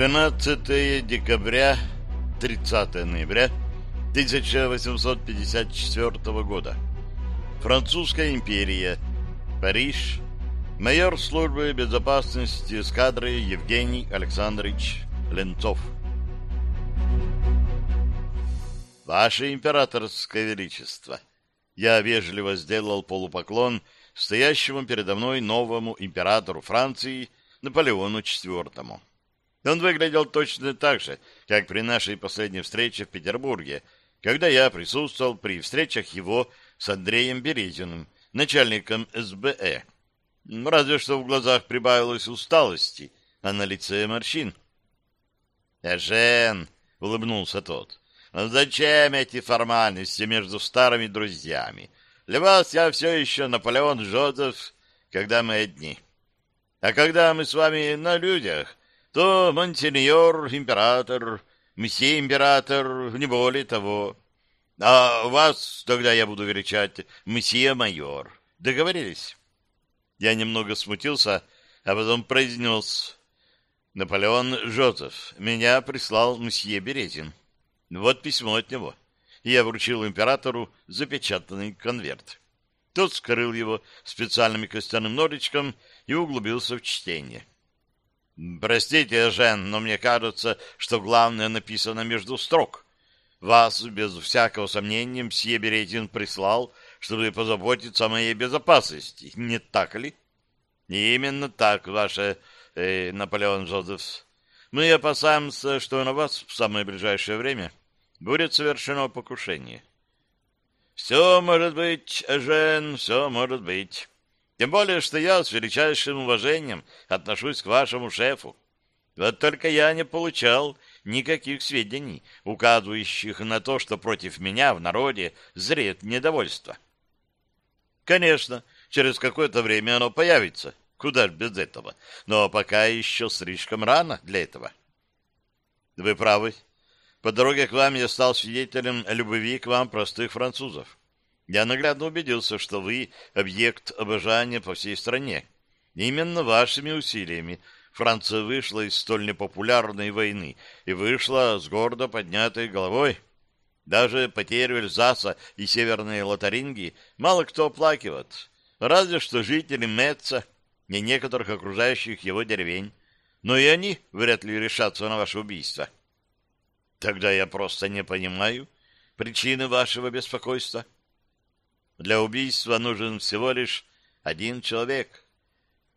12 декабря, 30 ноября 1854 года. Французская империя. Париж. Майор службы безопасности эскадры Евгений Александрович Ленцов. Ваше императорское величество, я вежливо сделал полупоклон стоящему передо мной новому императору Франции Наполеону IV. Он выглядел точно так же, как при нашей последней встрече в Петербурге, когда я присутствовал при встречах его с Андреем Березиным, начальником СБЭ. Разве что в глазах прибавилось усталости, а на лице морщин. «Эжен!» — улыбнулся тот. «Зачем эти формальности между старыми друзьями? Для вас я все еще Наполеон Жозеф, когда мы одни. А когда мы с вами на людях, то монсеньор император, месье император, не более того. А вас тогда я буду величать месье майор. Договорились? Я немного смутился, а потом произнес. Наполеон Жозеф, меня прислал месье Березин. Вот письмо от него. Я вручил императору запечатанный конверт. Тот скрыл его специальным костяным ножичком и углубился в чтение. Простите, Жен, но мне кажется, что главное написано между строк. Вас, без всякого сомнения, мсье Беретин прислал, чтобы позаботиться о моей безопасности. Не так ли? Именно так, ваше э, Наполеон Жозеф. Мы опасаемся, что на вас в самое ближайшее время будет совершено покушение. Все может быть, Жен, все может быть. Тем более, что я с величайшим уважением отношусь к вашему шефу. Вот только я не получал никаких сведений, указывающих на то, что против меня в народе зреет недовольство. Конечно, через какое-то время оно появится. Куда ж без этого? Но пока еще слишком рано для этого. Вы правы. По дороге к вам я стал свидетелем любви к вам простых французов. Я наглядно убедился, что вы — объект обожания по всей стране. Именно вашими усилиями Франция вышла из столь непопулярной войны и вышла с гордо поднятой головой. Даже потерю Эльзаса и Северной Лотарингии мало кто оплакивает, разве что жители Метца и некоторых окружающих его деревень. Но и они вряд ли решатся на ваше убийство. Тогда я просто не понимаю причины вашего беспокойства. Для убийства нужен всего лишь один человек.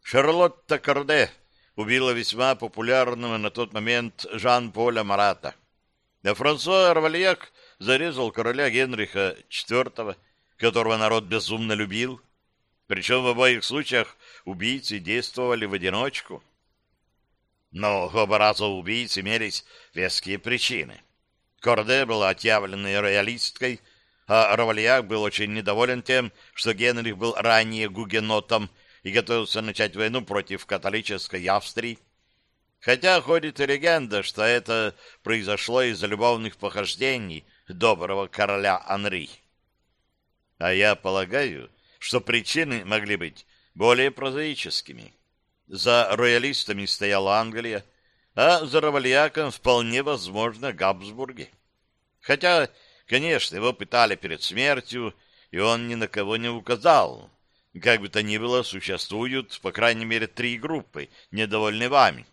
Шарлотта Корде убила весьма популярного на тот момент Жан-Поля Марата. А Франсуа Равальяк зарезал короля Генриха IV, которого народ безумно любил. Причем в обоих случаях убийцы действовали в одиночку. Но оба раза убийц имелись веские причины. Корде была отъявленной роялисткой, а Равальяк был очень недоволен тем, что Генрих был ранее гугенотом и готовился начать войну против католической Австрии. Хотя ходит и легенда, что это произошло из-за любовных похождений доброго короля Анри. А я полагаю, что причины могли быть более прозаическими. За роялистами стояла Англия, а за Равальяком вполне возможно Габсбурги. Хотя Конечно, его пытали перед смертью, и он ни на кого не указал. Как бы то ни было, существуют, по крайней мере, три группы, недовольны вами.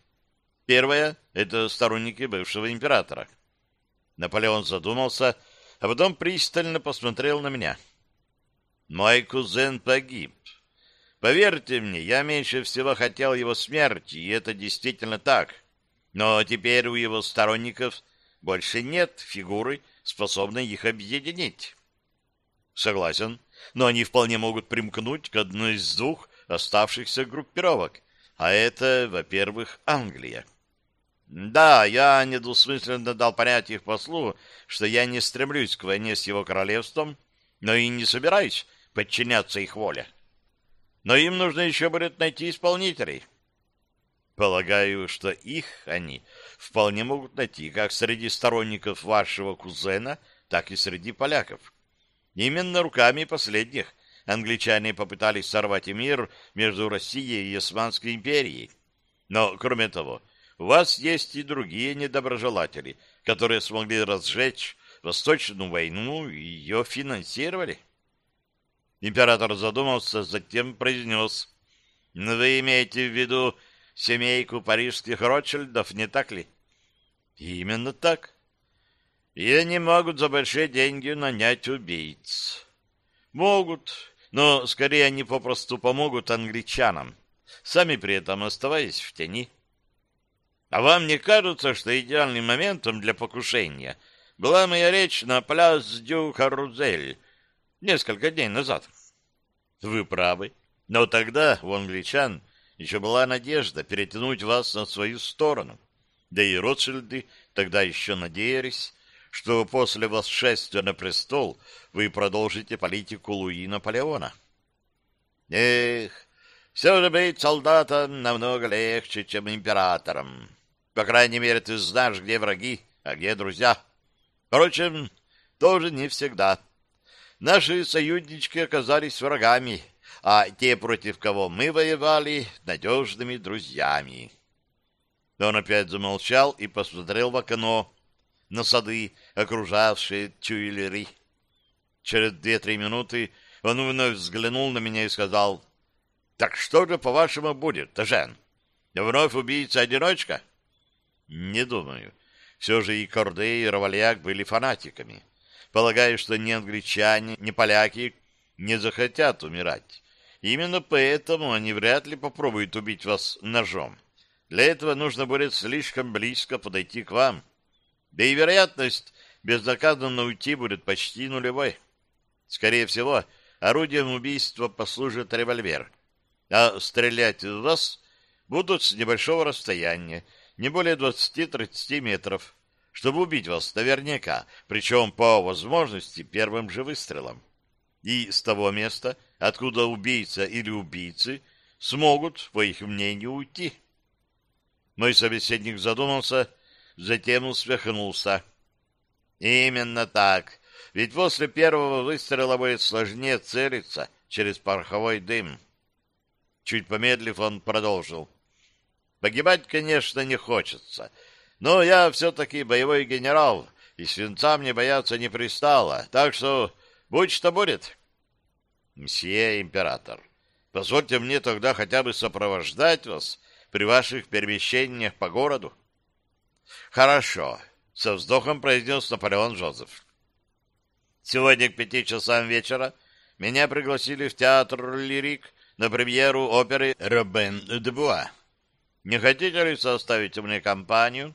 Первая — это сторонники бывшего императора. Наполеон задумался, а потом пристально посмотрел на меня. «Мой кузен погиб. Поверьте мне, я меньше всего хотел его смерти, и это действительно так. Но теперь у его сторонников больше нет фигуры, способной их объединить. Согласен, но они вполне могут примкнуть к одной из двух оставшихся группировок, а это, во-первых, Англия. Да, я недвусмысленно дал понять их послу, что я не стремлюсь к войне с его королевством, но и не собираюсь подчиняться их воле. Но им нужно еще будет найти исполнителей. Полагаю, что их они вполне могут найти как среди сторонников вашего кузена, так и среди поляков. Именно руками последних англичане попытались сорвать мир между Россией и Османской империей. Но, кроме того, у вас есть и другие недоброжелатели, которые смогли разжечь Восточную войну и ее финансировали. Император задумался, затем произнес. «Ну, вы имеете в виду семейку парижских Ротшильдов, не так ли? Именно так. И они могут за большие деньги нанять убийц. Могут, но скорее они попросту помогут англичанам, сами при этом оставаясь в тени. А вам не кажется, что идеальным моментом для покушения была моя речь на пляс Дю Карузель несколько дней назад? Вы правы. Но тогда у англичан еще была надежда перетянуть вас на свою сторону. Да и Ротшильды тогда еще надеялись, что после восшествия на престол вы продолжите политику Луи Наполеона. Эх, все же быть солдатом намного легче, чем императором. По крайней мере, ты знаешь, где враги, а где друзья. Впрочем, тоже не всегда. Наши союзнички оказались врагами, а те, против кого мы воевали, надежными друзьями. Он опять замолчал и посмотрел в окно на сады, окружавшие Тюильри. Через две-три минуты он вновь взглянул на меня и сказал, «Так что же, по-вашему, будет, Тажен? Вновь убийца-одиночка?» «Не думаю. Все же и Корде, и Равальяк были фанатиками. Полагаю, что ни англичане, ни поляки не захотят умирать. Именно поэтому они вряд ли попробуют убить вас ножом. Для этого нужно будет слишком близко подойти к вам. Да и вероятность безнаказанно уйти будет почти нулевой. Скорее всего, орудием убийства послужит револьвер, а стрелять в вас будут с небольшого расстояния, не более 20-30 метров, чтобы убить вас наверняка, причем по возможности первым же выстрелом. И с того места, откуда убийца или убийцы смогут, по их мнению, уйти. Мой собеседник задумался, затем усмехнулся. Именно так. Ведь после первого выстрела будет сложнее целиться через пороховой дым. Чуть помедлив, он продолжил. Погибать, конечно, не хочется, но я все-таки боевой генерал, и свинца мне бояться не пристало, так что будь что будет. Мсье император, позвольте мне тогда хотя бы сопровождать вас при ваших перемещениях по городу. Хорошо, со вздохом произнес Наполеон Жозеф. Сегодня к пяти часам вечера меня пригласили в театр «Лирик» на премьеру оперы «Робен де Буа». Не хотите ли составить мне компанию?